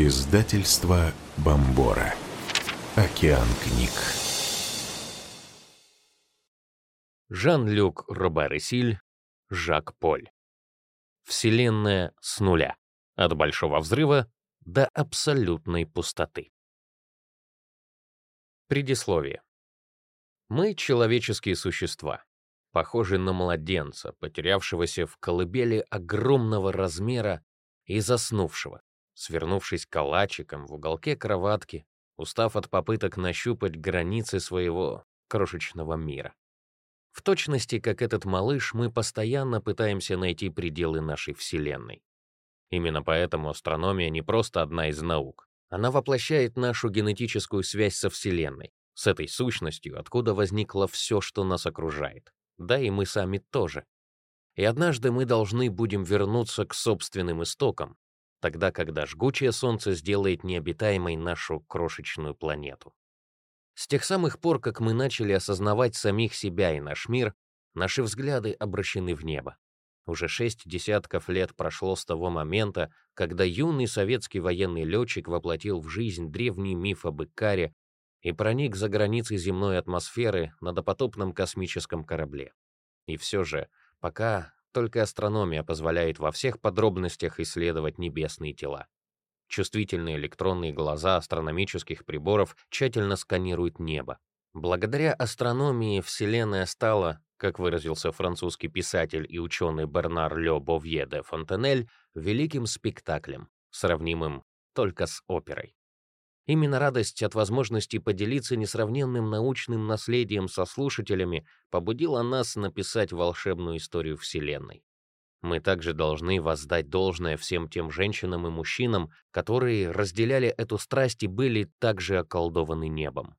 Издательство Бомбора. Океан книг. Жан-Люк Робер-Силь, Жак Поль. Вселенная с нуля. От большого взрыва до абсолютной пустоты. Предисловие. Мы человеческие существа, похожи на младенца, потерявшегося в колыбели огромного размера и заснувшего, свернувшись калачиком в уголке кроватки, устав от попыток нащупать границы своего крошечного мира. В точности, как этот малыш, мы постоянно пытаемся найти пределы нашей Вселенной. Именно поэтому астрономия не просто одна из наук. Она воплощает нашу генетическую связь со Вселенной, с этой сущностью, откуда возникло все, что нас окружает. Да и мы сами тоже. И однажды мы должны будем вернуться к собственным истокам, тогда, когда жгучее солнце сделает необитаемой нашу крошечную планету. С тех самых пор, как мы начали осознавать самих себя и наш мир, наши взгляды обращены в небо. Уже шесть десятков лет прошло с того момента, когда юный советский военный летчик воплотил в жизнь древний миф об Икаре и проник за границы земной атмосферы на допотопном космическом корабле. И все же, пока только астрономия позволяет во всех подробностях исследовать небесные тела. Чувствительные электронные глаза астрономических приборов тщательно сканируют небо. Благодаря астрономии Вселенная стала, как выразился французский писатель и ученый Бернар Ле Бовье де Фонтенель, великим спектаклем, сравнимым только с оперой. Именно радость от возможности поделиться несравненным научным наследием со слушателями побудила нас написать волшебную историю Вселенной. Мы также должны воздать должное всем тем женщинам и мужчинам, которые разделяли эту страсть и были также околдованы небом.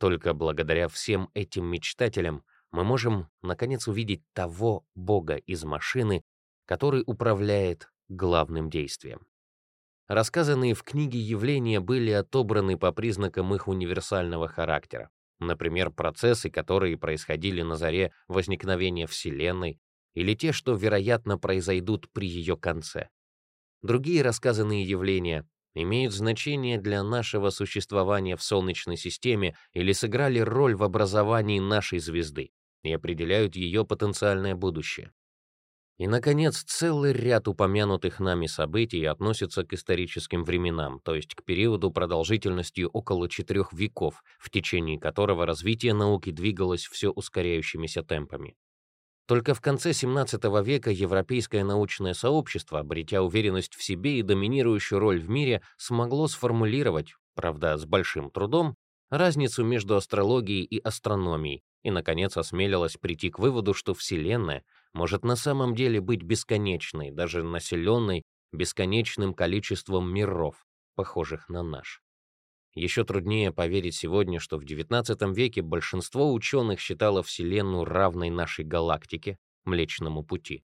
Только благодаря всем этим мечтателям мы можем наконец увидеть того бога из машины, который управляет главным действием. Рассказанные в книге явления были отобраны по признакам их универсального характера. Например, процессы, которые происходили на заре возникновения Вселенной, или те, что, вероятно, произойдут при ее конце. Другие рассказанные явления имеют значение для нашего существования в Солнечной системе или сыграли роль в образовании нашей звезды и определяют ее потенциальное будущее. И, наконец, целый ряд упомянутых нами событий относится к историческим временам, то есть к периоду продолжительностью около четырех веков, в течение которого развитие науки двигалось все ускоряющимися темпами. Только в конце XVII века европейское научное сообщество, обретя уверенность в себе и доминирующую роль в мире, смогло сформулировать, правда, с большим трудом, разницу между астрологией и астрономией, и, наконец, осмелилась прийти к выводу, что Вселенная может на самом деле быть бесконечной, даже населенной бесконечным количеством миров, похожих на наш. Еще труднее поверить сегодня, что в XIX веке большинство ученых считало Вселенную равной нашей галактике, Млечному пути.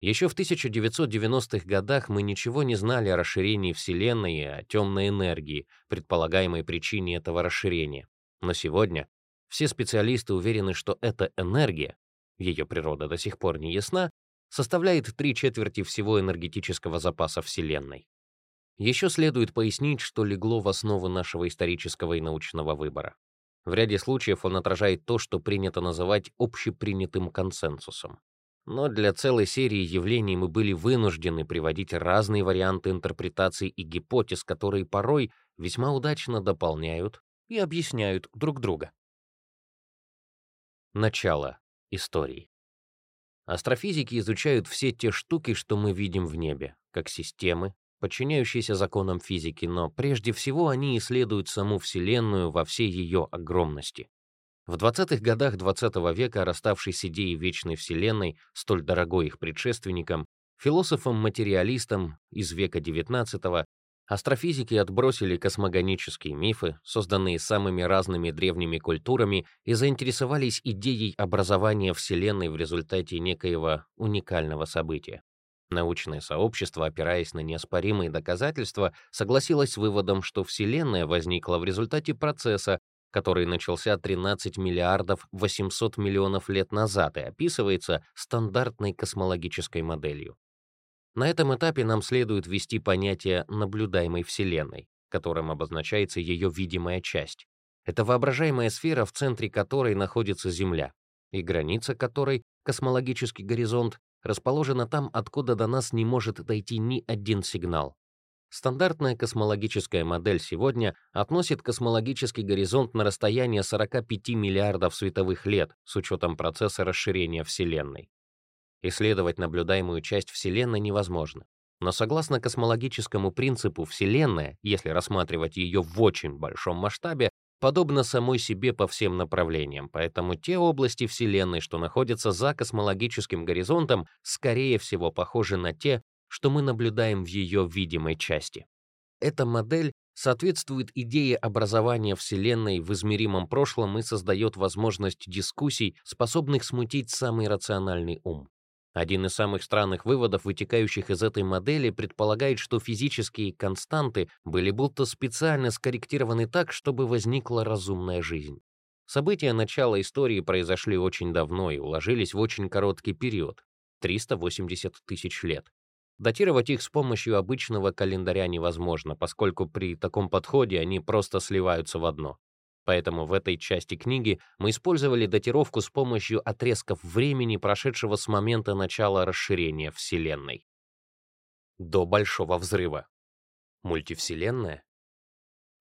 Еще в 1990-х годах мы ничего не знали о расширении Вселенной и о темной энергии, предполагаемой причине этого расширения. Но сегодня все специалисты уверены, что эта энергия ее природа до сих пор не ясна, составляет три четверти всего энергетического запаса Вселенной. Еще следует пояснить, что легло в основу нашего исторического и научного выбора. В ряде случаев он отражает то, что принято называть общепринятым консенсусом. Но для целой серии явлений мы были вынуждены приводить разные варианты интерпретаций и гипотез, которые порой весьма удачно дополняют и объясняют друг друга. Начало истории. Астрофизики изучают все те штуки, что мы видим в небе, как системы, подчиняющиеся законам физики, но прежде всего они исследуют саму Вселенную во всей ее огромности. В 20-х годах XX -го века, расставшись идеей вечной Вселенной, столь дорогой их предшественникам, философам-материалистам из века XIX Астрофизики отбросили космогонические мифы, созданные самыми разными древними культурами, и заинтересовались идеей образования Вселенной в результате некоего уникального события. Научное сообщество, опираясь на неоспоримые доказательства, согласилось с выводом, что Вселенная возникла в результате процесса, который начался 13 миллиардов 800 миллионов лет назад и описывается стандартной космологической моделью. На этом этапе нам следует ввести понятие наблюдаемой Вселенной, которым обозначается ее видимая часть. Это воображаемая сфера, в центре которой находится Земля, и граница которой, космологический горизонт, расположена там, откуда до нас не может дойти ни один сигнал. Стандартная космологическая модель сегодня относит космологический горизонт на расстояние 45 миллиардов световых лет с учетом процесса расширения Вселенной. Исследовать наблюдаемую часть Вселенной невозможно. Но согласно космологическому принципу, Вселенная, если рассматривать ее в очень большом масштабе, подобна самой себе по всем направлениям, поэтому те области Вселенной, что находятся за космологическим горизонтом, скорее всего похожи на те, что мы наблюдаем в ее видимой части. Эта модель соответствует идее образования Вселенной в измеримом прошлом и создает возможность дискуссий, способных смутить самый рациональный ум. Один из самых странных выводов, вытекающих из этой модели, предполагает, что физические константы были будто специально скорректированы так, чтобы возникла разумная жизнь. События начала истории произошли очень давно и уложились в очень короткий период — 380 тысяч лет. Датировать их с помощью обычного календаря невозможно, поскольку при таком подходе они просто сливаются в одно. Поэтому в этой части книги мы использовали датировку с помощью отрезков времени, прошедшего с момента начала расширения Вселенной. До Большого Взрыва. Мультивселенная?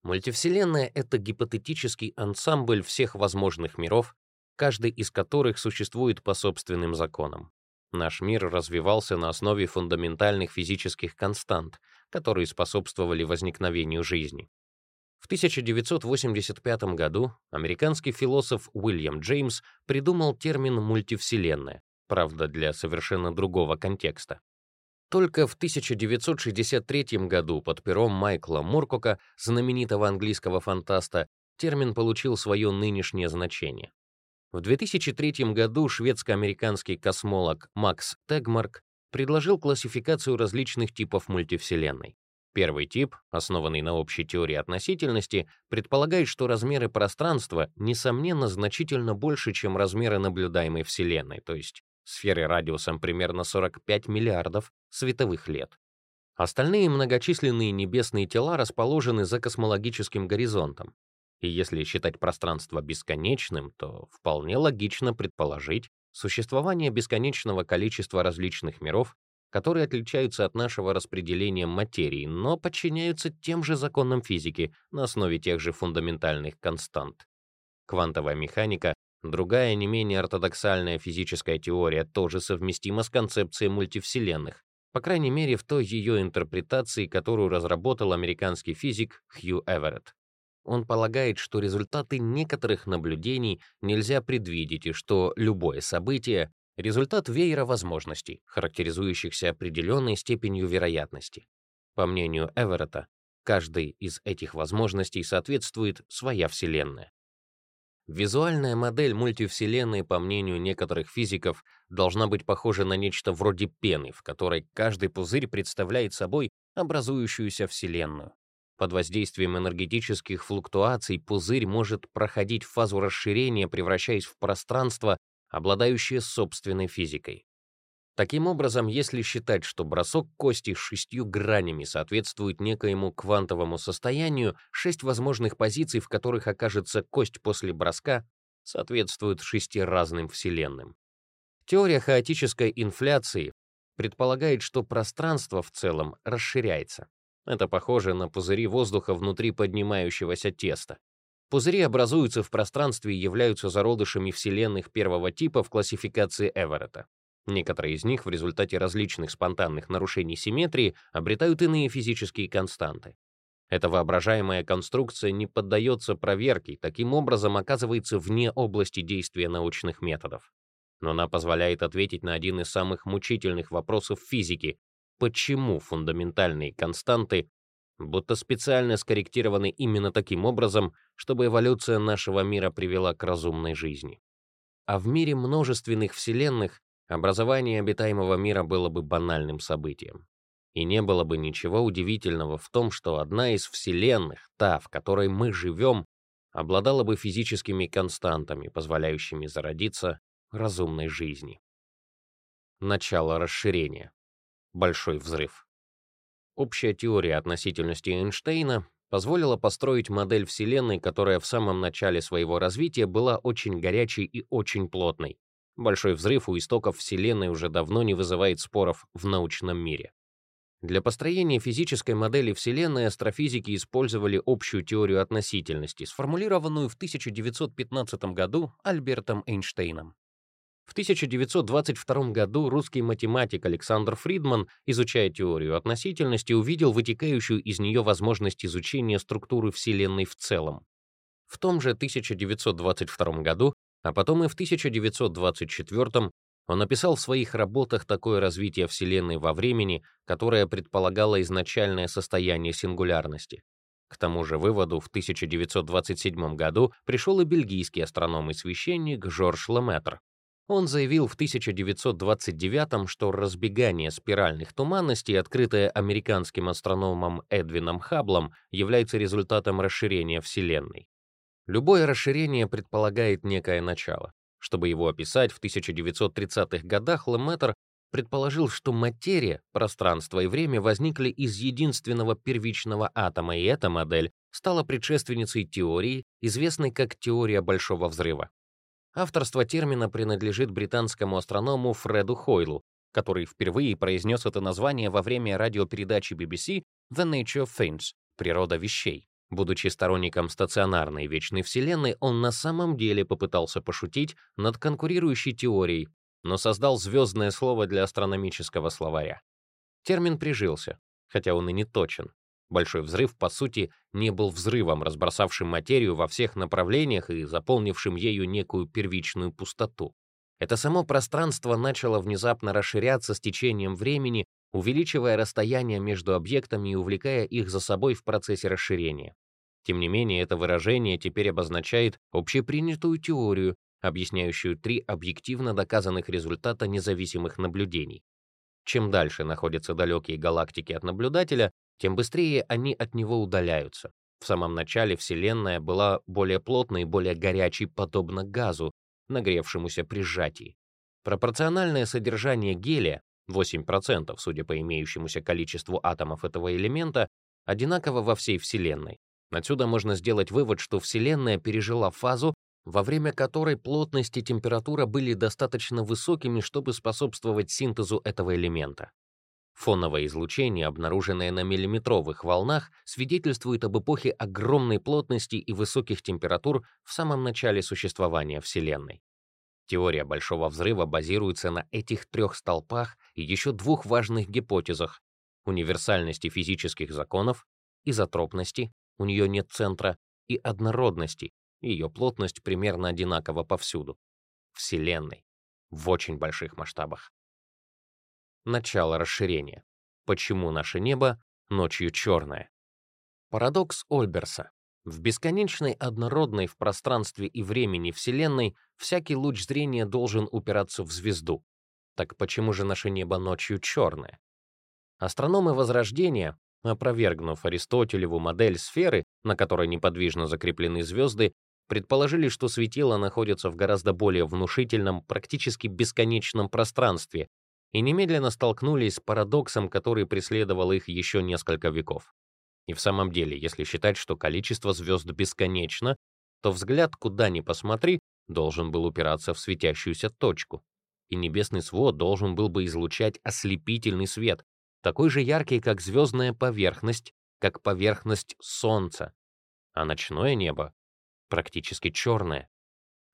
Мультивселенная — это гипотетический ансамбль всех возможных миров, каждый из которых существует по собственным законам. Наш мир развивался на основе фундаментальных физических констант, которые способствовали возникновению жизни. В 1985 году американский философ Уильям Джеймс придумал термин «мультивселенная», правда, для совершенно другого контекста. Только в 1963 году под пером Майкла Муркока, знаменитого английского фантаста, термин получил свое нынешнее значение. В 2003 году шведско-американский космолог Макс Тегмарк предложил классификацию различных типов мультивселенной. Первый тип, основанный на общей теории относительности, предполагает, что размеры пространства несомненно значительно больше, чем размеры наблюдаемой Вселенной, то есть сферы радиусом примерно 45 миллиардов световых лет. Остальные многочисленные небесные тела расположены за космологическим горизонтом, и если считать пространство бесконечным, то вполне логично предположить существование бесконечного количества различных миров, которые отличаются от нашего распределения материи, но подчиняются тем же законам физики на основе тех же фундаментальных констант. Квантовая механика, другая не менее ортодоксальная физическая теория, тоже совместима с концепцией мультивселенных, по крайней мере в той ее интерпретации, которую разработал американский физик Хью Эверетт. Он полагает, что результаты некоторых наблюдений нельзя предвидеть и что любое событие — результат веера возможностей, характеризующихся определенной степенью вероятности. По мнению Эверетта, каждой из этих возможностей соответствует своя Вселенная. Визуальная модель мультивселенной, по мнению некоторых физиков, должна быть похожа на нечто вроде пены, в которой каждый пузырь представляет собой образующуюся Вселенную. Под воздействием энергетических флуктуаций пузырь может проходить фазу расширения, превращаясь в пространство, обладающее собственной физикой. Таким образом, если считать, что бросок кости с шестью гранями соответствует некоему квантовому состоянию, шесть возможных позиций, в которых окажется кость после броска, соответствуют шести разным вселенным. Теория хаотической инфляции предполагает, что пространство в целом расширяется. Это похоже на пузыри воздуха внутри поднимающегося теста. Пузыри образуются в пространстве и являются зародышами вселенных первого типа в классификации Эверетта. Некоторые из них в результате различных спонтанных нарушений симметрии обретают иные физические константы. Эта воображаемая конструкция не поддается проверке, таким образом оказывается вне области действия научных методов. Но она позволяет ответить на один из самых мучительных вопросов физики, почему фундаментальные константы будто специально скорректированы именно таким образом, чтобы эволюция нашего мира привела к разумной жизни. А в мире множественных вселенных образование обитаемого мира было бы банальным событием. И не было бы ничего удивительного в том, что одна из вселенных, та, в которой мы живем, обладала бы физическими константами, позволяющими зародиться разумной жизни. Начало расширения. Большой взрыв. Общая теория относительности Эйнштейна позволила построить модель Вселенной, которая в самом начале своего развития была очень горячей и очень плотной. Большой взрыв у истоков Вселенной уже давно не вызывает споров в научном мире. Для построения физической модели Вселенной астрофизики использовали общую теорию относительности, сформулированную в 1915 году Альбертом Эйнштейном. В 1922 году русский математик Александр Фридман, изучая теорию относительности, увидел вытекающую из нее возможность изучения структуры Вселенной в целом. В том же 1922 году, а потом и в 1924 он написал в своих работах такое развитие Вселенной во времени, которое предполагало изначальное состояние сингулярности. К тому же выводу в 1927 году пришел и бельгийский астроном и священник Жорж Леметр. Он заявил в 1929, что разбегание спиральных туманностей, открытое американским астрономом Эдвином Хабблом, является результатом расширения Вселенной. Любое расширение предполагает некое начало. Чтобы его описать, в 1930-х годах Леметр предположил, что материя, пространство и время возникли из единственного первичного атома, и эта модель стала предшественницей теории, известной как теория Большого взрыва. Авторство термина принадлежит британскому астроному Фреду Хойлу, который впервые произнес это название во время радиопередачи BBC The Nature of Things — «Природа вещей». Будучи сторонником стационарной вечной Вселенной, он на самом деле попытался пошутить над конкурирующей теорией, но создал звездное слово для астрономического словаря. Термин прижился, хотя он и не точен. Большой взрыв, по сути, не был взрывом, разбросавшим материю во всех направлениях и заполнившим ею некую первичную пустоту. Это само пространство начало внезапно расширяться с течением времени, увеличивая расстояние между объектами и увлекая их за собой в процессе расширения. Тем не менее, это выражение теперь обозначает общепринятую теорию, объясняющую три объективно доказанных результата независимых наблюдений. Чем дальше находятся далекие галактики от наблюдателя, тем быстрее они от него удаляются. В самом начале Вселенная была более плотной и более горячей, подобно газу, нагревшемуся при сжатии. Пропорциональное содержание гелия, 8%, судя по имеющемуся количеству атомов этого элемента, одинаково во всей Вселенной. Отсюда можно сделать вывод, что Вселенная пережила фазу, во время которой плотность и температура были достаточно высокими, чтобы способствовать синтезу этого элемента. Фоновое излучение, обнаруженное на миллиметровых волнах, свидетельствует об эпохе огромной плотности и высоких температур в самом начале существования Вселенной. Теория Большого взрыва базируется на этих трех столпах и еще двух важных гипотезах — универсальности физических законов, изотропности, у нее нет центра, и однородности, ее плотность примерно одинакова повсюду. Вселенной. В очень больших масштабах. Начало расширения. Почему наше небо ночью черное? Парадокс Ольберса. В бесконечной однородной в пространстве и времени Вселенной всякий луч зрения должен упираться в звезду. Так почему же наше небо ночью черное? Астрономы Возрождения, опровергнув Аристотелеву модель сферы, на которой неподвижно закреплены звезды, предположили, что светила находятся в гораздо более внушительном, практически бесконечном пространстве, и немедленно столкнулись с парадоксом, который преследовал их еще несколько веков. И в самом деле, если считать, что количество звезд бесконечно, то взгляд, куда ни посмотри, должен был упираться в светящуюся точку. И небесный свод должен был бы излучать ослепительный свет, такой же яркий, как звездная поверхность, как поверхность Солнца. А ночное небо практически черное,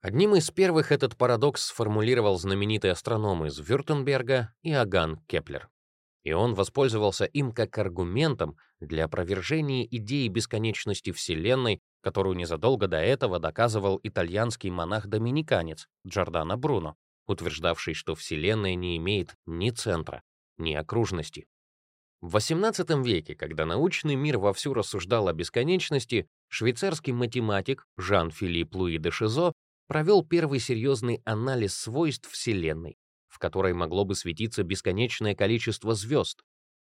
Одним из первых этот парадокс сформулировал знаменитый астроном из Вюртемберга Иоганн Кеплер. И он воспользовался им как аргументом для опровержения идеи бесконечности Вселенной, которую незадолго до этого доказывал итальянский монах-доминиканец Джордано Бруно, утверждавший, что Вселенная не имеет ни центра, ни окружности. В XVIII веке, когда научный мир вовсю рассуждал о бесконечности, швейцарский математик Жан-Филипп Луи де Шизо провел первый серьезный анализ свойств Вселенной, в которой могло бы светиться бесконечное количество звезд.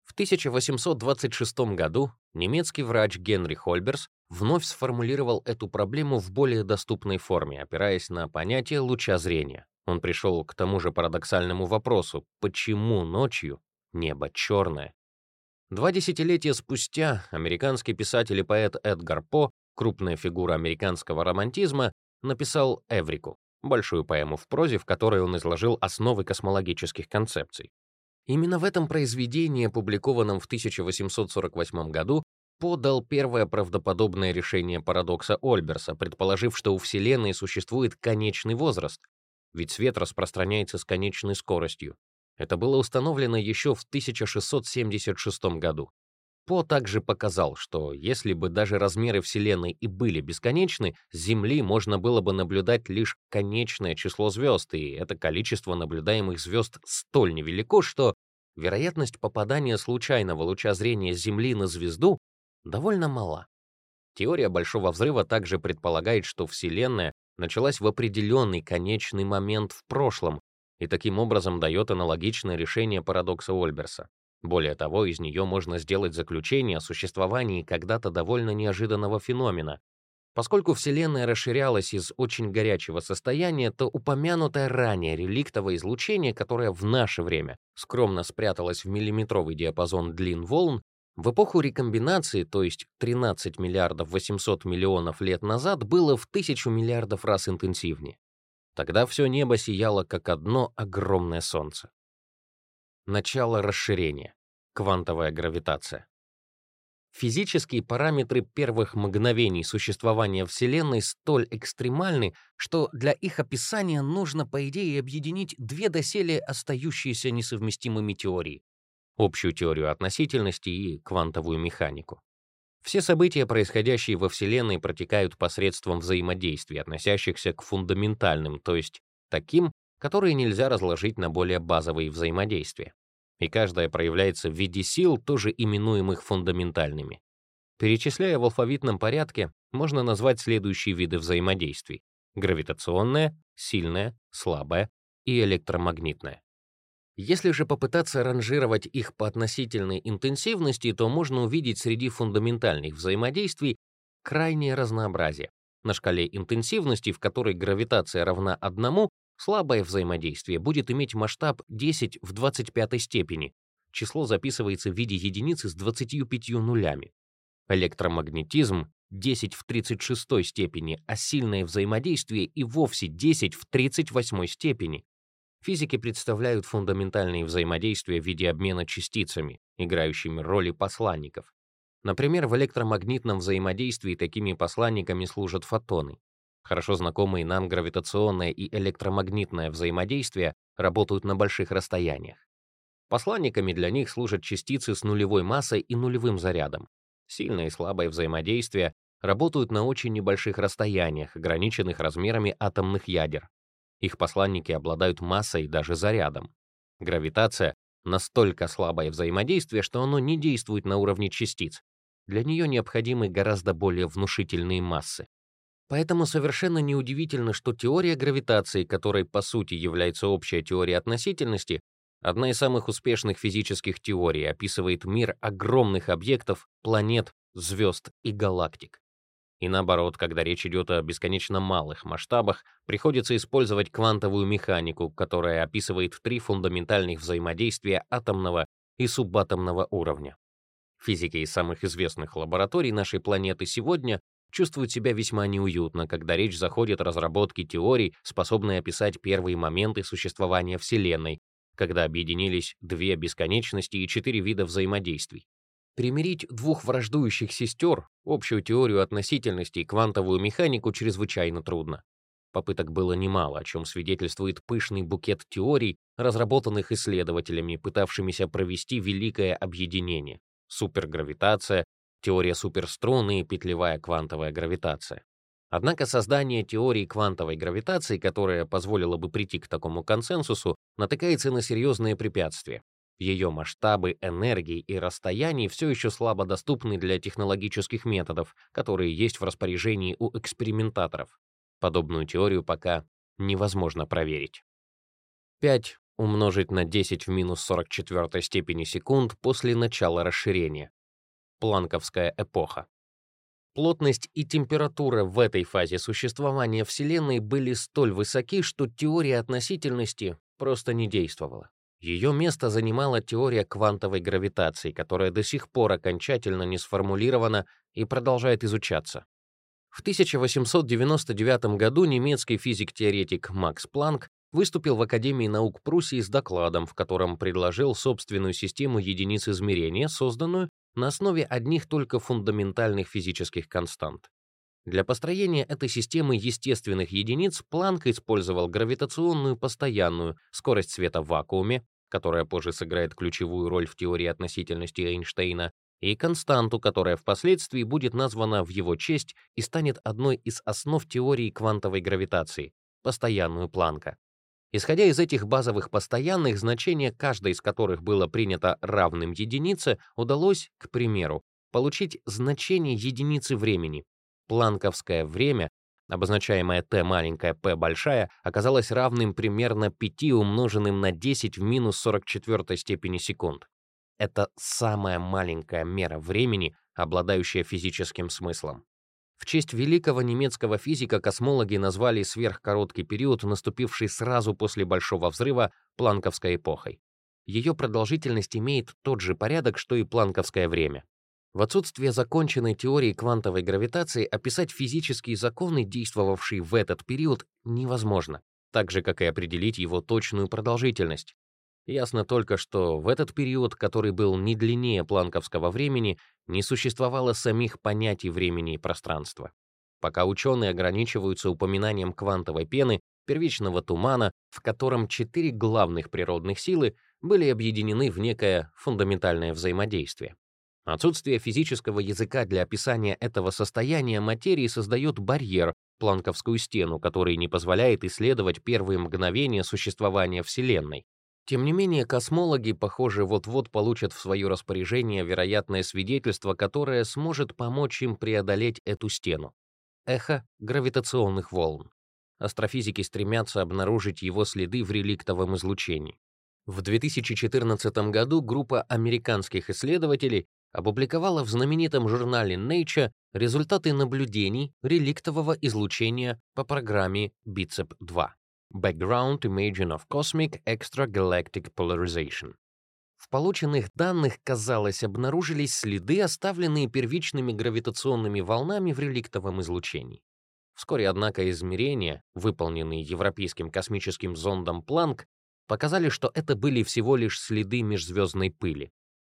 В 1826 году немецкий врач Генри Хольберс вновь сформулировал эту проблему в более доступной форме, опираясь на понятие луча зрения. Он пришел к тому же парадоксальному вопросу, почему ночью небо черное. Два десятилетия спустя американский писатель и поэт Эдгар По, крупная фигура американского романтизма, написал «Эврику», большую поэму в прозе, в которой он изложил основы космологических концепций. Именно в этом произведении, опубликованном в 1848 году, подал первое правдоподобное решение парадокса Ольберса, предположив, что у Вселенной существует конечный возраст, ведь свет распространяется с конечной скоростью. Это было установлено еще в 1676 году. По также показал, что если бы даже размеры Вселенной и были бесконечны, с Земли можно было бы наблюдать лишь конечное число звезд, и это количество наблюдаемых звезд столь невелико, что вероятность попадания случайного луча зрения Земли на звезду довольно мала. Теория Большого Взрыва также предполагает, что Вселенная началась в определенный конечный момент в прошлом и таким образом дает аналогичное решение парадокса Ольберса. Более того, из нее можно сделать заключение о существовании когда-то довольно неожиданного феномена. Поскольку Вселенная расширялась из очень горячего состояния, то упомянутое ранее реликтовое излучение, которое в наше время скромно спряталось в миллиметровый диапазон длин волн, в эпоху рекомбинации, то есть 13 миллиардов 800 миллионов лет назад, было в тысячу миллиардов раз интенсивнее. Тогда все небо сияло как одно огромное солнце. Начало расширения. Квантовая гравитация. Физические параметры первых мгновений существования Вселенной столь экстремальны, что для их описания нужно, по идее, объединить две доселе остающиеся несовместимыми теории общую теорию относительности и квантовую механику. Все события, происходящие во Вселенной, протекают посредством взаимодействий, относящихся к фундаментальным, то есть таким, которые нельзя разложить на более базовые взаимодействия. И каждая проявляется в виде сил, тоже именуемых фундаментальными. Перечисляя в алфавитном порядке, можно назвать следующие виды взаимодействий: гравитационное, сильное, слабое и электромагнитное. Если же попытаться ранжировать их по относительной интенсивности, то можно увидеть среди фундаментальных взаимодействий крайнее разнообразие. На шкале интенсивности, в которой гравитация равна 1, слабое взаимодействие будет иметь масштаб 10 в 25 степени. Число записывается в виде единицы с 25 нулями. Электромагнетизм 10 в 36 степени, а сильное взаимодействие и вовсе 10 в 38 степени. Физики представляют фундаментальные взаимодействия в виде обмена частицами, играющими роли посланников. Например, в электромагнитном взаимодействии такими посланниками служат фотоны. Хорошо знакомые нам гравитационное и электромагнитное взаимодействие работают на больших расстояниях. Посланниками для них служат частицы с нулевой массой и нулевым зарядом. Сильное и слабое взаимодействие работают на очень небольших расстояниях, ограниченных размерами атомных ядер. Их посланники обладают массой и даже зарядом. Гравитация — настолько слабое взаимодействие, что оно не действует на уровне частиц. Для нее необходимы гораздо более внушительные массы. Поэтому совершенно неудивительно, что теория гравитации, которой по сути является общая теория относительности, одна из самых успешных физических теорий, описывает мир огромных объектов, планет, звезд и галактик. И наоборот, когда речь идет о бесконечно малых масштабах, приходится использовать квантовую механику, которая описывает три фундаментальных взаимодействия атомного и субатомного уровня. Физики из самых известных лабораторий нашей планеты сегодня чувствуют себя весьма неуютно, когда речь заходит о разработке теорий, способной описать первые моменты существования Вселенной, когда объединились две бесконечности и четыре вида взаимодействий. Примирить двух враждующих сестер, общую теорию относительности и квантовую механику чрезвычайно трудно. Попыток было немало, о чем свидетельствует пышный букет теорий, разработанных исследователями, пытавшимися провести великое объединение. Супергравитация, теория суперструны и петлевая квантовая гравитация. Однако создание теории квантовой гравитации, которая позволила бы прийти к такому консенсусу, натыкается на серьезные препятствия. Ее масштабы, энергии и расстояний все еще слабо доступны для технологических методов, которые есть в распоряжении у экспериментаторов. Подобную теорию пока невозможно проверить. 5 умножить на 10 в минус 44 степени секунд после начала расширения. Планковская эпоха. Плотность и температура в этой фазе существования Вселенной были столь высоки, что теория относительности просто не действовала. Ее место занимала теория квантовой гравитации, которая до сих пор окончательно не сформулирована и продолжает изучаться. В 1899 году немецкий физик-теоретик Макс Планк выступил в Академии наук Пруссии с докладом, в котором предложил собственную систему единиц измерения, созданную на основе одних только фундаментальных физических констант. Для построения этой системы естественных единиц Планк использовал гравитационную постоянную скорость света в вакууме, которая позже сыграет ключевую роль в теории относительности Эйнштейна, и константу, которая впоследствии будет названа в его честь и станет одной из основ теории квантовой гравитации постоянную Планка. Исходя из этих базовых постоянных, значения каждой из которых было принято равным единице, удалось, к примеру, получить значение единицы времени, Планковское время, обозначаемое t маленькая p большая, оказалось равным примерно 5 умноженным на 10 в минус 44 степени секунд. Это самая маленькая мера времени, обладающая физическим смыслом. В честь великого немецкого физика космологи назвали сверхкороткий период, наступивший сразу после Большого взрыва, Планковской эпохой. Ее продолжительность имеет тот же порядок, что и планковское время. В отсутствие законченной теории квантовой гравитации описать физические законы, действовавшие в этот период, невозможно, так же, как и определить его точную продолжительность. Ясно только, что в этот период, который был не длиннее планковского времени, не существовало самих понятий времени и пространства. Пока ученые ограничиваются упоминанием квантовой пены, первичного тумана, в котором четыре главных природных силы были объединены в некое фундаментальное взаимодействие. Отсутствие физического языка для описания этого состояния материи создает барьер, планковскую стену, который не позволяет исследовать первые мгновения существования Вселенной. Тем не менее, космологи, похоже, вот-вот получат в свое распоряжение вероятное свидетельство, которое сможет помочь им преодолеть эту стену. Эхо гравитационных волн. Астрофизики стремятся обнаружить его следы в реликтовом излучении. В 2014 году группа американских исследователей опубликовала в знаменитом журнале Nature результаты наблюдений реликтового излучения по программе BITSEP-2 Background Imaging of Cosmic Extragalactic Polarization. В полученных данных, казалось, обнаружились следы, оставленные первичными гравитационными волнами в реликтовом излучении. Вскоре, однако, измерения, выполненные Европейским космическим зондом Планк, показали, что это были всего лишь следы межзвездной пыли.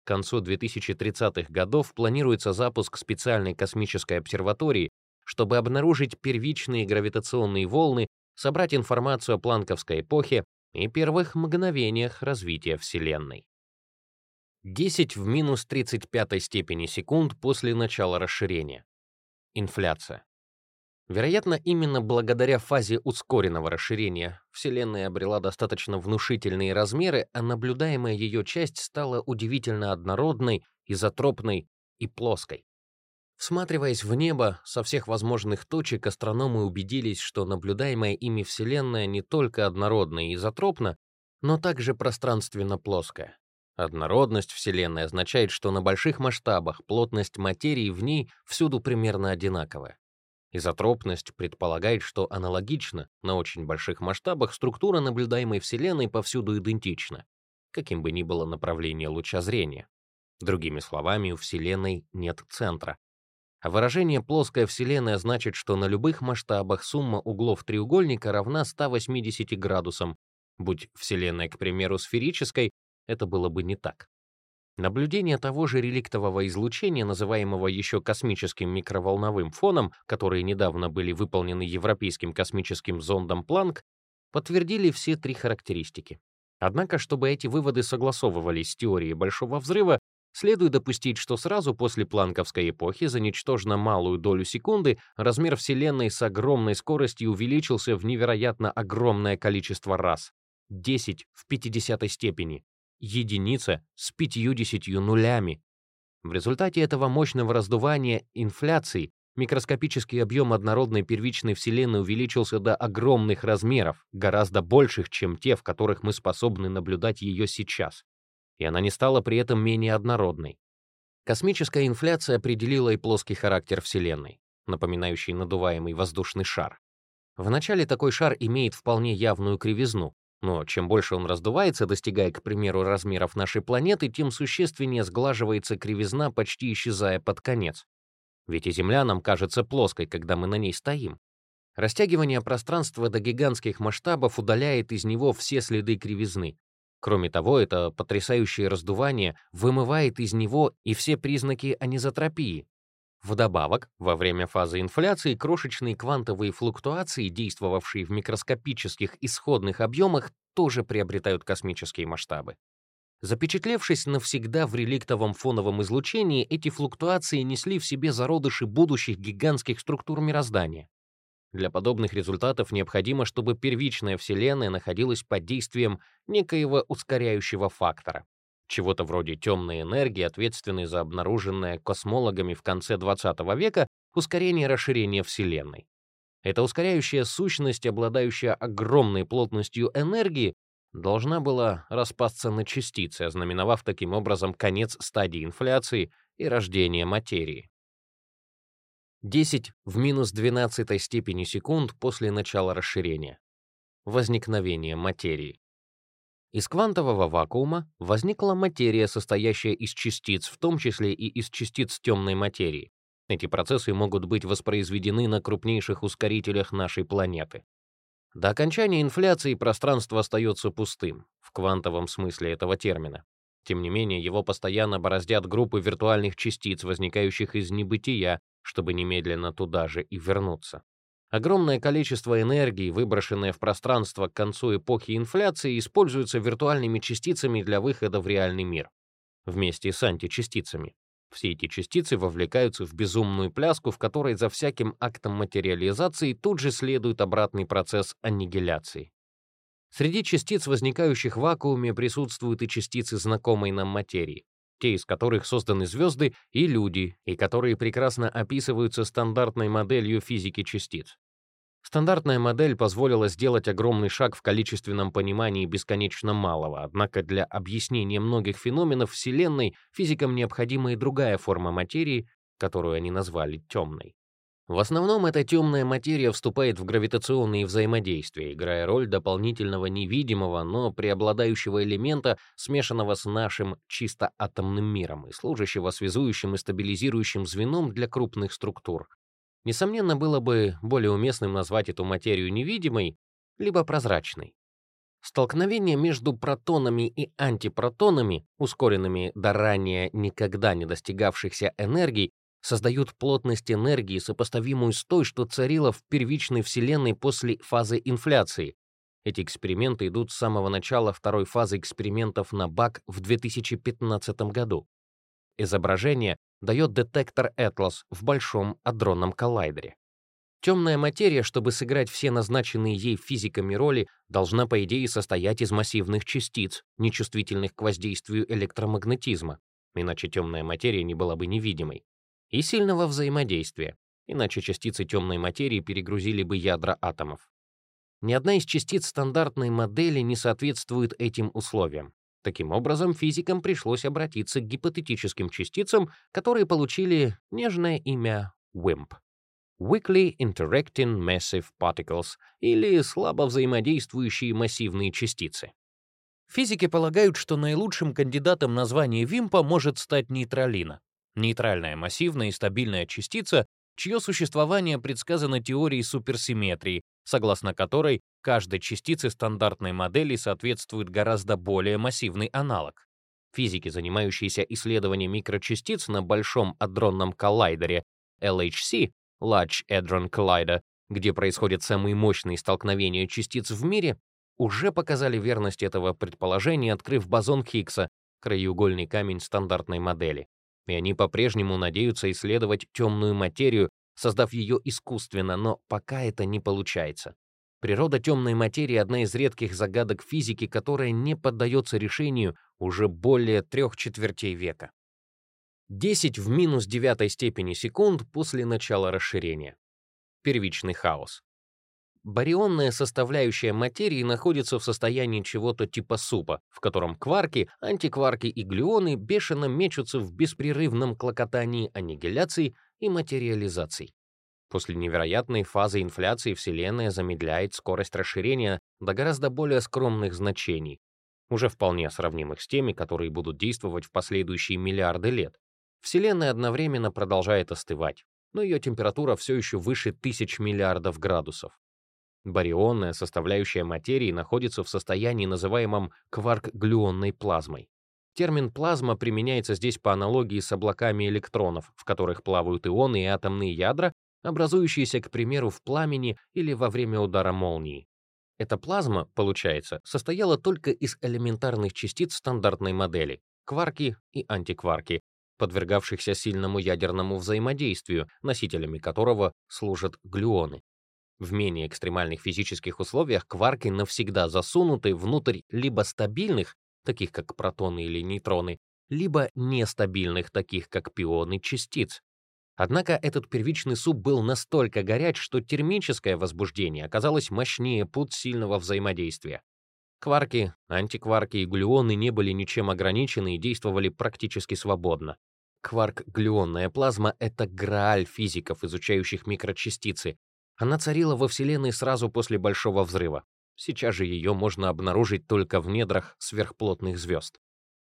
К концу 2030-х годов планируется запуск специальной космической обсерватории, чтобы обнаружить первичные гравитационные волны, собрать информацию о планковской эпохе и первых мгновениях развития Вселенной. 10 в минус 35 степени секунд после начала расширения. Инфляция. Вероятно, именно благодаря фазе ускоренного расширения Вселенная обрела достаточно внушительные размеры, а наблюдаемая ее часть стала удивительно однородной, изотропной и плоской. Всматриваясь в небо со всех возможных точек, астрономы убедились, что наблюдаемая ими Вселенная не только однородна и изотропна, но также пространственно плоская. Однородность Вселенной означает, что на больших масштабах плотность материи в ней всюду примерно одинаковая. Изотропность предполагает, что аналогично, на очень больших масштабах, структура наблюдаемой Вселенной повсюду идентична, каким бы ни было направление луча зрения. Другими словами, у Вселенной нет центра. А выражение «плоская Вселенная» значит, что на любых масштабах сумма углов треугольника равна 180 градусам. Будь Вселенная, к примеру, сферической, это было бы не так. Наблюдение того же реликтового излучения, называемого еще космическим микроволновым фоном, которые недавно были выполнены Европейским космическим зондом Планк, подтвердили все три характеристики. Однако, чтобы эти выводы согласовывались с теорией Большого взрыва, следует допустить, что сразу после планковской эпохи за ничтожно малую долю секунды размер Вселенной с огромной скоростью увеличился в невероятно огромное количество раз — 10 в 50 степени, единица с 50 нулями. В результате этого мощного раздувания инфляции микроскопический объем однородной первичной Вселенной увеличился до огромных размеров, гораздо больших, чем те, в которых мы способны наблюдать ее сейчас. И она не стала при этом менее однородной. Космическая инфляция определила и плоский характер Вселенной, напоминающий надуваемый воздушный шар. Вначале такой шар имеет вполне явную кривизну, Но чем больше он раздувается, достигая, к примеру, размеров нашей планеты, тем существеннее сглаживается кривизна, почти исчезая под конец. Ведь и Земля нам кажется плоской, когда мы на ней стоим. Растягивание пространства до гигантских масштабов удаляет из него все следы кривизны. Кроме того, это потрясающее раздувание вымывает из него и все признаки анизотропии, Вдобавок, во время фазы инфляции крошечные квантовые флуктуации, действовавшие в микроскопических исходных объемах, тоже приобретают космические масштабы. Запечатлевшись навсегда в реликтовом фоновом излучении, эти флуктуации несли в себе зародыши будущих гигантских структур мироздания. Для подобных результатов необходимо, чтобы первичная Вселенная находилась под действием некоего ускоряющего фактора чего-то вроде темной энергии, ответственной за обнаруженное космологами в конце XX века ускорение расширения Вселенной. Эта ускоряющая сущность, обладающая огромной плотностью энергии, должна была распасться на частицы, ознаменовав таким образом конец стадии инфляции и рождение материи. 10 в минус 12 степени секунд после начала расширения. Возникновение материи. Из квантового вакуума возникла материя, состоящая из частиц, в том числе и из частиц темной материи. Эти процессы могут быть воспроизведены на крупнейших ускорителях нашей планеты. До окончания инфляции пространство остается пустым, в квантовом смысле этого термина. Тем не менее, его постоянно бороздят группы виртуальных частиц, возникающих из небытия, чтобы немедленно туда же и вернуться. Огромное количество энергии, выброшенное в пространство к концу эпохи инфляции, используется виртуальными частицами для выхода в реальный мир, вместе с античастицами. Все эти частицы вовлекаются в безумную пляску, в которой за всяким актом материализации тут же следует обратный процесс аннигиляции. Среди частиц, возникающих в вакууме, присутствуют и частицы знакомой нам материи, те из которых созданы звезды и люди, и которые прекрасно описываются стандартной моделью физики частиц. Стандартная модель позволила сделать огромный шаг в количественном понимании бесконечно малого, однако для объяснения многих феноменов Вселенной физикам необходима и другая форма материи, которую они назвали темной. В основном эта темная материя вступает в гравитационные взаимодействия, играя роль дополнительного невидимого, но преобладающего элемента, смешанного с нашим чисто атомным миром и служащего связующим и стабилизирующим звеном для крупных структур. Несомненно, было бы более уместным назвать эту материю невидимой, либо прозрачной. Столкновение между протонами и антипротонами, ускоренными до ранее никогда не достигавшихся энергий, создают плотность энергии, сопоставимую с той, что царила в первичной Вселенной после фазы инфляции. Эти эксперименты идут с самого начала второй фазы экспериментов на БАК в 2015 году. Изображение дает детектор Atlas в Большом адронном коллайдере. Темная материя, чтобы сыграть все назначенные ей физиками роли, должна, по идее, состоять из массивных частиц, нечувствительных к воздействию электромагнетизма, иначе темная материя не была бы невидимой и сильного взаимодействия, иначе частицы темной материи перегрузили бы ядра атомов. Ни одна из частиц стандартной модели не соответствует этим условиям. Таким образом, физикам пришлось обратиться к гипотетическим частицам, которые получили нежное имя WIMP — Weakly Interacting Massive Particles, или слабо взаимодействующие массивные частицы. Физики полагают, что наилучшим кандидатом на звание ВИМПа может стать нейтралина, Нейтральная массивная и стабильная частица, чье существование предсказано теорией суперсимметрии, согласно которой каждой частице стандартной модели соответствует гораздо более массивный аналог. Физики, занимающиеся исследованием микрочастиц на Большом адронном коллайдере LHC, Large Hadron Collider, где происходят самые мощные столкновения частиц в мире, уже показали верность этого предположения, открыв бозон Хиггса, краеугольный камень стандартной модели и они по-прежнему надеются исследовать темную материю, создав ее искусственно, но пока это не получается. Природа темной материи — одна из редких загадок физики, которая не поддается решению уже более трех четвертей века. 10 в минус девятой степени секунд после начала расширения. Первичный хаос. Барионная составляющая материи находится в состоянии чего-то типа супа, в котором кварки, антикварки и глюоны бешено мечутся в беспрерывном клокотании аннигиляций и материализаций. После невероятной фазы инфляции Вселенная замедляет скорость расширения до гораздо более скромных значений, уже вполне сравнимых с теми, которые будут действовать в последующие миллиарды лет. Вселенная одновременно продолжает остывать, но ее температура все еще выше тысяч миллиардов градусов. Барионная составляющая материи находится в состоянии, называемом кварк-глюонной плазмой. Термин «плазма» применяется здесь по аналогии с облаками электронов, в которых плавают ионы и атомные ядра, образующиеся, к примеру, в пламени или во время удара молнии. Эта плазма, получается, состояла только из элементарных частиц стандартной модели — кварки и антикварки, подвергавшихся сильному ядерному взаимодействию, носителями которого служат глюоны. В менее экстремальных физических условиях кварки навсегда засунуты внутрь либо стабильных, таких как протоны или нейтроны, либо нестабильных, таких как пионы частиц. Однако этот первичный суп был настолько горяч, что термическое возбуждение оказалось мощнее пут сильного взаимодействия. Кварки, антикварки и глюоны не были ничем ограничены и действовали практически свободно. Кварк-глюонная плазма — это грааль физиков, изучающих микрочастицы, она царила во Вселенной сразу после Большого взрыва. Сейчас же ее можно обнаружить только в недрах сверхплотных звезд.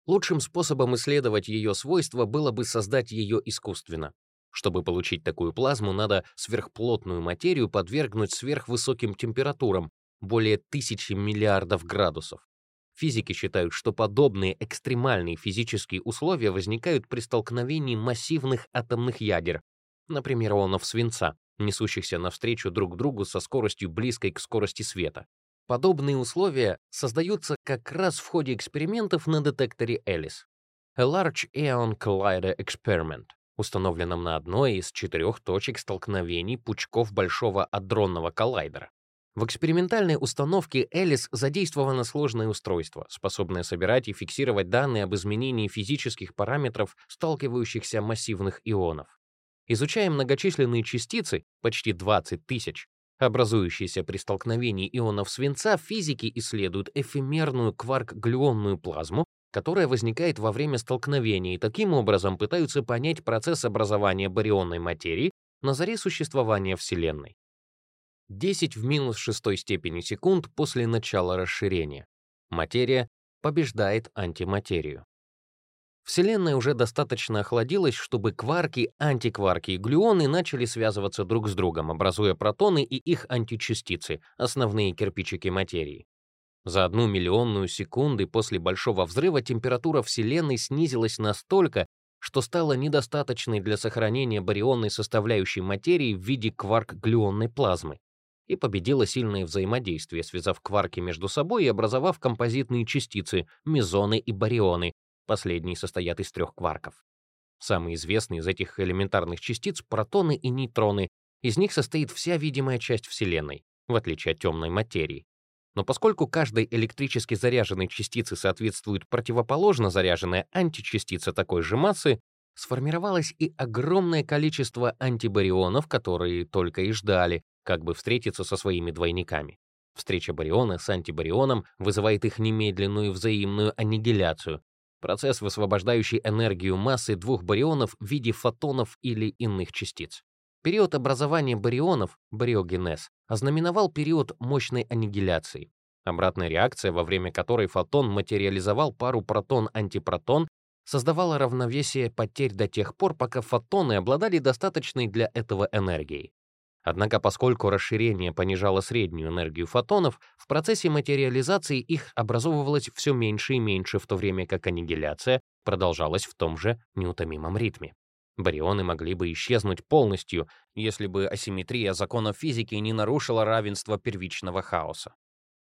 Лучшим способом исследовать ее свойства было бы создать ее искусственно. Чтобы получить такую плазму, надо сверхплотную материю подвергнуть сверхвысоким температурам, более тысячи миллиардов градусов. Физики считают, что подобные экстремальные физические условия возникают при столкновении массивных атомных ядер, например, ионов свинца, несущихся навстречу друг другу со скоростью близкой к скорости света. Подобные условия создаются как раз в ходе экспериментов на детекторе Элис. A Large Ion Collider Experiment, установленном на одной из четырех точек столкновений пучков Большого адронного коллайдера. В экспериментальной установке Элис задействовано сложное устройство, способное собирать и фиксировать данные об изменении физических параметров сталкивающихся массивных ионов. Изучая многочисленные частицы, почти 20 тысяч, образующиеся при столкновении ионов свинца, физики исследуют эфемерную кварк-глюонную плазму, которая возникает во время столкновения, и таким образом пытаются понять процесс образования барионной материи на заре существования Вселенной. 10 в минус шестой степени секунд после начала расширения. Материя побеждает антиматерию. Вселенная уже достаточно охладилась, чтобы кварки, антикварки и глюоны начали связываться друг с другом, образуя протоны и их античастицы, основные кирпичики материи. За одну миллионную секунды после Большого взрыва температура Вселенной снизилась настолько, что стала недостаточной для сохранения барионной составляющей материи в виде кварк-глюонной плазмы и победила сильное взаимодействие, связав кварки между собой и образовав композитные частицы, мезоны и барионы, Последние состоят из трех кварков. Самые известные из этих элементарных частиц — протоны и нейтроны. Из них состоит вся видимая часть Вселенной, в отличие от темной материи. Но поскольку каждой электрически заряженной частице соответствует противоположно заряженная античастица такой же массы, сформировалось и огромное количество антибарионов, которые только и ждали, как бы встретиться со своими двойниками. Встреча бариона с антибарионом вызывает их немедленную взаимную аннигиляцию, Процесс, высвобождающий энергию массы двух барионов в виде фотонов или иных частиц. Период образования барионов, бариогенез, ознаменовал период мощной аннигиляции. Обратная реакция, во время которой фотон материализовал пару протон-антипротон, создавала равновесие потерь до тех пор, пока фотоны обладали достаточной для этого энергией. Однако, поскольку расширение понижало среднюю энергию фотонов, в процессе материализации их образовывалось все меньше и меньше, в то время как аннигиляция продолжалась в том же неутомимом ритме. Барионы могли бы исчезнуть полностью, если бы асимметрия законов физики не нарушила равенство первичного хаоса.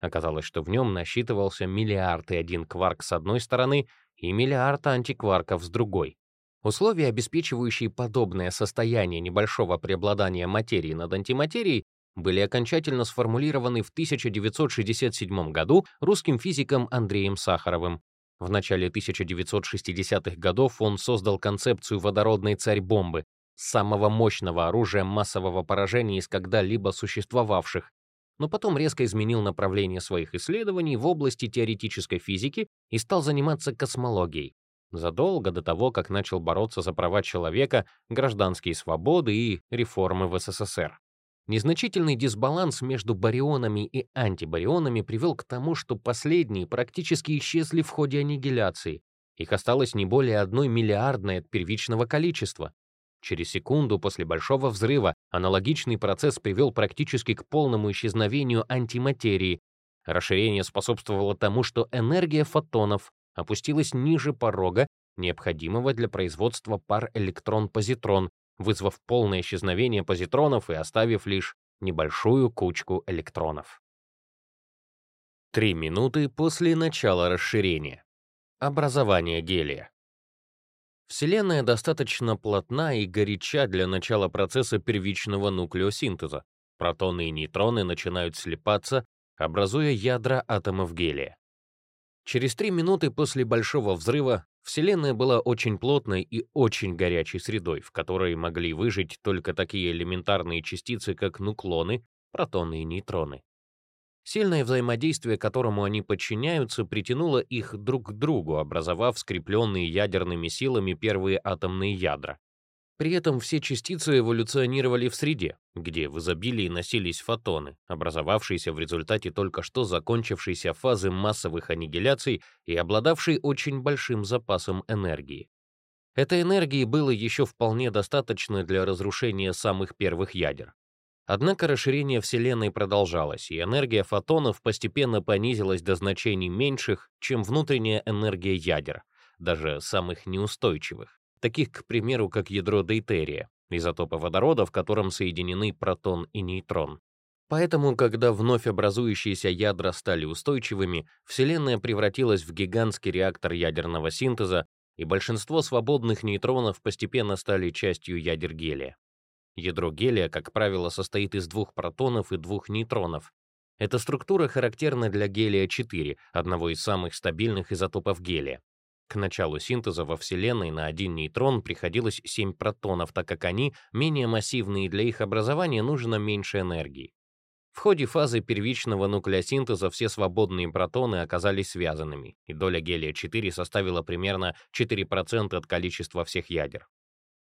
Оказалось, что в нем насчитывался миллиард и один кварк с одной стороны и миллиард антикварков с другой. Условия, обеспечивающие подобное состояние небольшого преобладания материи над антиматерией, были окончательно сформулированы в 1967 году русским физиком Андреем Сахаровым. В начале 1960-х годов он создал концепцию водородной царь-бомбы, самого мощного оружия массового поражения из когда-либо существовавших, но потом резко изменил направление своих исследований в области теоретической физики и стал заниматься космологией. Задолго до того, как начал бороться за права человека, гражданские свободы и реформы в СССР. Незначительный дисбаланс между барионами и антибарионами привел к тому, что последние практически исчезли в ходе аннигиляции. Их осталось не более одной миллиардной от первичного количества. Через секунду после большого взрыва аналогичный процесс привел практически к полному исчезновению антиматерии. Расширение способствовало тому, что энергия фотонов опустилась ниже порога, необходимого для производства пар электрон-позитрон, вызвав полное исчезновение позитронов и оставив лишь небольшую кучку электронов. Три минуты после начала расширения. Образование гелия. Вселенная достаточно плотна и горяча для начала процесса первичного нуклеосинтеза. Протоны и нейтроны начинают слипаться, образуя ядра атомов гелия. Через три минуты после Большого взрыва Вселенная была очень плотной и очень горячей средой, в которой могли выжить только такие элементарные частицы, как нуклоны, протоны и нейтроны. Сильное взаимодействие, которому они подчиняются, притянуло их друг к другу, образовав скрепленные ядерными силами первые атомные ядра. При этом все частицы эволюционировали в среде, где в изобилии носились фотоны, образовавшиеся в результате только что закончившейся фазы массовых аннигиляций и обладавшие очень большим запасом энергии. Этой энергии было еще вполне достаточно для разрушения самых первых ядер. Однако расширение Вселенной продолжалось, и энергия фотонов постепенно понизилась до значений меньших, чем внутренняя энергия ядер, даже самых неустойчивых таких, к примеру, как ядро дейтерия, изотопа водорода, в котором соединены протон и нейтрон. Поэтому, когда вновь образующиеся ядра стали устойчивыми, Вселенная превратилась в гигантский реактор ядерного синтеза, и большинство свободных нейтронов постепенно стали частью ядер гелия. Ядро гелия, как правило, состоит из двух протонов и двух нейтронов. Эта структура характерна для гелия-4, одного из самых стабильных изотопов гелия. К началу синтеза во Вселенной на один нейтрон приходилось 7 протонов, так как они менее массивные и для их образования нужно меньше энергии. В ходе фазы первичного нуклеосинтеза все свободные протоны оказались связанными, и доля гелия-4 составила примерно 4% от количества всех ядер.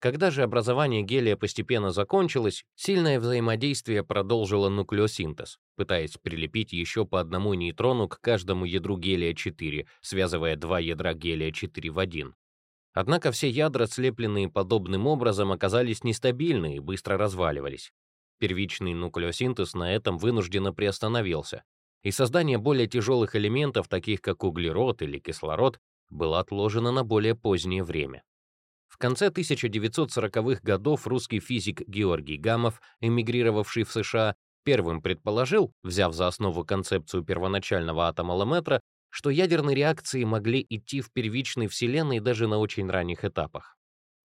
Когда же образование гелия постепенно закончилось, сильное взаимодействие продолжило нуклеосинтез, пытаясь прилепить еще по одному нейтрону к каждому ядру гелия-4, связывая два ядра гелия-4 в один. Однако все ядра, слепленные подобным образом, оказались нестабильны и быстро разваливались. Первичный нуклеосинтез на этом вынужденно приостановился, и создание более тяжелых элементов, таких как углерод или кислород, было отложено на более позднее время. В конце 1940-х годов русский физик Георгий Гамов, эмигрировавший в США, первым предположил, взяв за основу концепцию первоначального атомолометра, что ядерные реакции могли идти в первичной Вселенной даже на очень ранних этапах.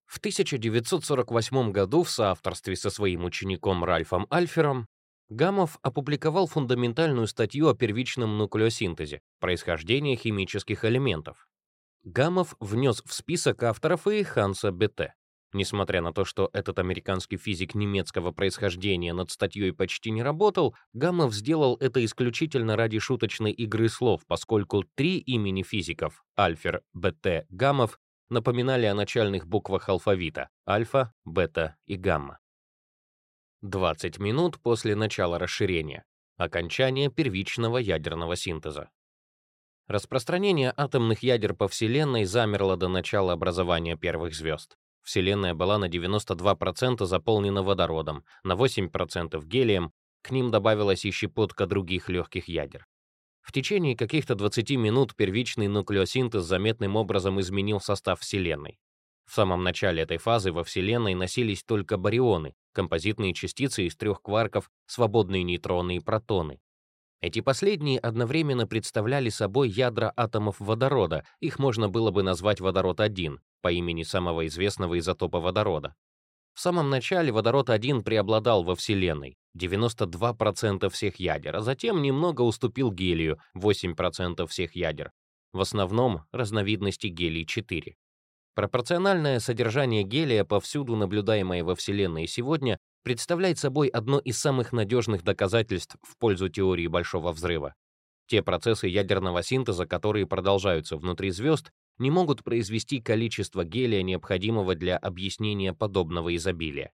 В 1948 году в соавторстве со своим учеником Ральфом Альфером Гамов опубликовал фундаментальную статью о первичном нуклеосинтезе, происхождении химических элементов. Гамов внес в список авторов и Ханса Бетте. Несмотря на то, что этот американский физик немецкого происхождения над статьей почти не работал, Гамов сделал это исключительно ради шуточной игры слов, поскольку три имени физиков — Альфер, Бетте, Гамов — напоминали о начальных буквах алфавита — альфа, бета и гамма. 20 минут после начала расширения. Окончание первичного ядерного синтеза. Распространение атомных ядер по Вселенной замерло до начала образования первых звезд. Вселенная была на 92% заполнена водородом, на 8% гелием, к ним добавилась и щепотка других легких ядер. В течение каких-то 20 минут первичный нуклеосинтез заметным образом изменил состав Вселенной. В самом начале этой фазы во Вселенной носились только барионы, композитные частицы из трех кварков, свободные нейтроны и протоны. Эти последние одновременно представляли собой ядра атомов водорода, их можно было бы назвать водород-1 по имени самого известного изотопа водорода. В самом начале водород-1 преобладал во Вселенной, 92% всех ядер, а затем немного уступил гелию, 8% всех ядер, в основном разновидности гелий-4. Пропорциональное содержание гелия, повсюду наблюдаемое во Вселенной сегодня, представляет собой одно из самых надежных доказательств в пользу теории Большого взрыва. Те процессы ядерного синтеза, которые продолжаются внутри звезд, не могут произвести количество гелия, необходимого для объяснения подобного изобилия.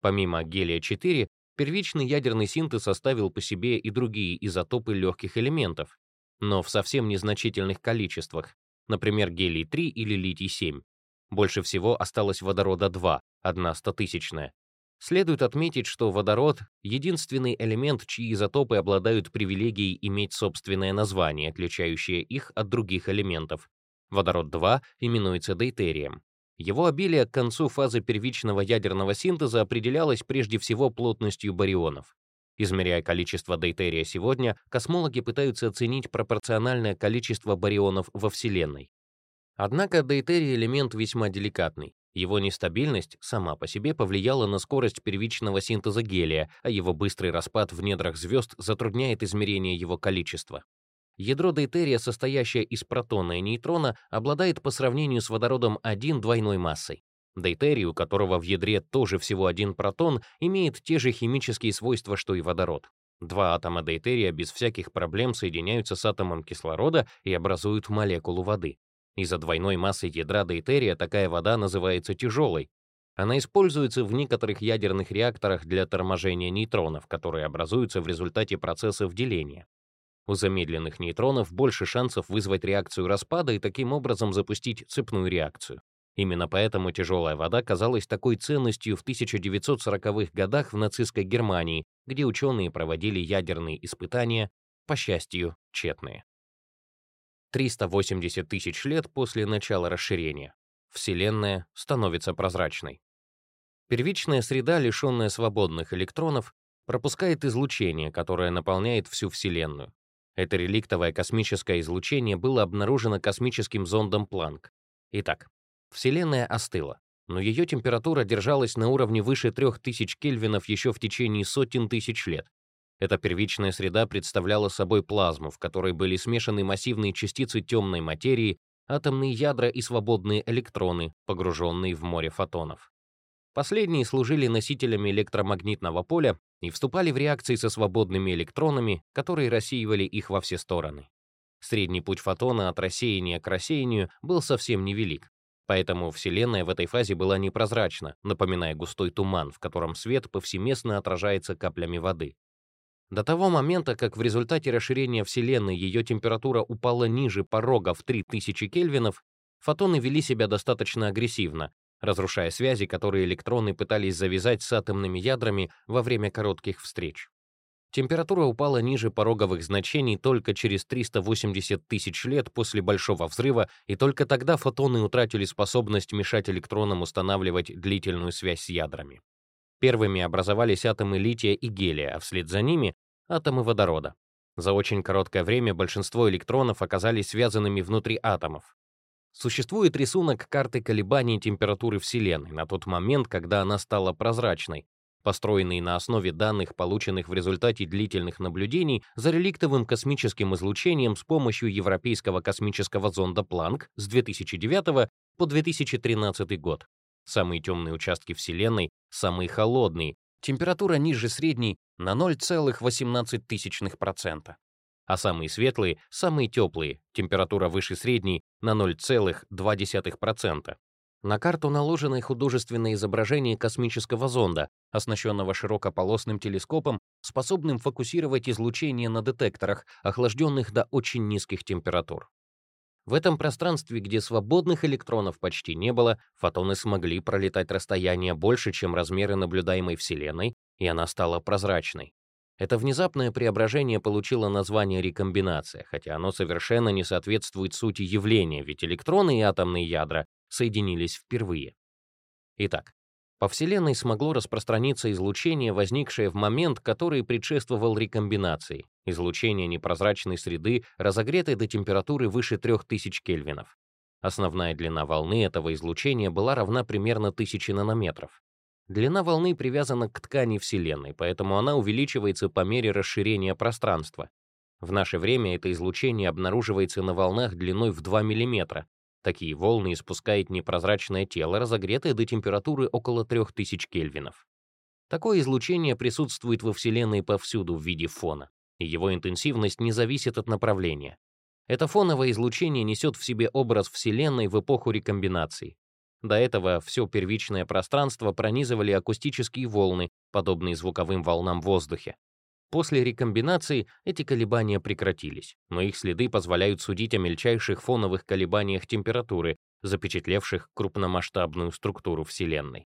Помимо гелия-4, первичный ядерный синтез оставил по себе и другие изотопы легких элементов, но в совсем незначительных количествах, например, гелий-3 или литий-7. Больше всего осталось водорода-2, одна стотысячная. Следует отметить, что водород — единственный элемент, чьи изотопы обладают привилегией иметь собственное название, отличающее их от других элементов. Водород-2 именуется дейтерием. Его обилие к концу фазы первичного ядерного синтеза определялось прежде всего плотностью барионов. Измеряя количество дейтерия сегодня, космологи пытаются оценить пропорциональное количество барионов во Вселенной. Однако дейтерий — элемент весьма деликатный. Его нестабильность сама по себе повлияла на скорость первичного синтеза гелия, а его быстрый распад в недрах звезд затрудняет измерение его количества. Ядро дейтерия, состоящее из протона и нейтрона, обладает по сравнению с водородом 1 двойной массой. Дейтерий, у которого в ядре тоже всего один протон, имеет те же химические свойства, что и водород. Два атома дейтерия без всяких проблем соединяются с атомом кислорода и образуют молекулу воды. Из-за двойной массы ядра дейтерия такая вода называется тяжелой. Она используется в некоторых ядерных реакторах для торможения нейтронов, которые образуются в результате процессов деления. У замедленных нейтронов больше шансов вызвать реакцию распада и таким образом запустить цепную реакцию. Именно поэтому тяжелая вода казалась такой ценностью в 1940-х годах в нацистской Германии, где ученые проводили ядерные испытания, по счастью, тщетные. 380 тысяч лет после начала расширения. Вселенная становится прозрачной. Первичная среда, лишенная свободных электронов, пропускает излучение, которое наполняет всю Вселенную. Это реликтовое космическое излучение было обнаружено космическим зондом Планк. Итак, Вселенная остыла, но ее температура держалась на уровне выше 3000 кельвинов еще в течение сотен тысяч лет. Эта первичная среда представляла собой плазму, в которой были смешаны массивные частицы темной материи, атомные ядра и свободные электроны, погруженные в море фотонов. Последние служили носителями электромагнитного поля и вступали в реакции со свободными электронами, которые рассеивали их во все стороны. Средний путь фотона от рассеяния к рассеянию был совсем невелик, поэтому Вселенная в этой фазе была непрозрачна, напоминая густой туман, в котором свет повсеместно отражается каплями воды. До того момента, как в результате расширения Вселенной ее температура упала ниже порога в 3000 кельвинов, фотоны вели себя достаточно агрессивно, разрушая связи, которые электроны пытались завязать с атомными ядрами во время коротких встреч. Температура упала ниже пороговых значений только через 380 тысяч лет после Большого взрыва, и только тогда фотоны утратили способность мешать электронам устанавливать длительную связь с ядрами. Первыми образовались атомы лития и гелия, а вслед за ними — атомы водорода. За очень короткое время большинство электронов оказались связанными внутри атомов. Существует рисунок карты колебаний температуры Вселенной на тот момент, когда она стала прозрачной, построенный на основе данных, полученных в результате длительных наблюдений за реликтовым космическим излучением с помощью Европейского космического зонда Планк с 2009 по 2013 год. Самые темные участки Вселенной — самые холодные, температура ниже средней на 0,18%, а самые светлые — самые теплые, температура выше средней на 0,2%. На карту наложено художественное изображение космического зонда, оснащенного широкополосным телескопом, способным фокусировать излучение на детекторах, охлажденных до очень низких температур. В этом пространстве, где свободных электронов почти не было, фотоны смогли пролетать расстояние больше, чем размеры наблюдаемой Вселенной, и она стала прозрачной. Это внезапное преображение получило название рекомбинация, хотя оно совершенно не соответствует сути явления, ведь электроны и атомные ядра соединились впервые. Итак, по Вселенной смогло распространиться излучение, возникшее в момент, который предшествовал рекомбинации, излучение непрозрачной среды, разогретой до температуры выше 3000 кельвинов. Основная длина волны этого излучения была равна примерно 1000 нанометров. Длина волны привязана к ткани Вселенной, поэтому она увеличивается по мере расширения пространства. В наше время это излучение обнаруживается на волнах длиной в 2 мм, Такие волны испускает непрозрачное тело, разогретое до температуры около 3000 кельвинов. Такое излучение присутствует во Вселенной повсюду в виде фона, и его интенсивность не зависит от направления. Это фоновое излучение несет в себе образ Вселенной в эпоху рекомбинаций. До этого все первичное пространство пронизывали акустические волны, подобные звуковым волнам в воздухе. После рекомбинации эти колебания прекратились, но их следы позволяют судить о мельчайших фоновых колебаниях температуры, запечатлевших крупномасштабную структуру Вселенной.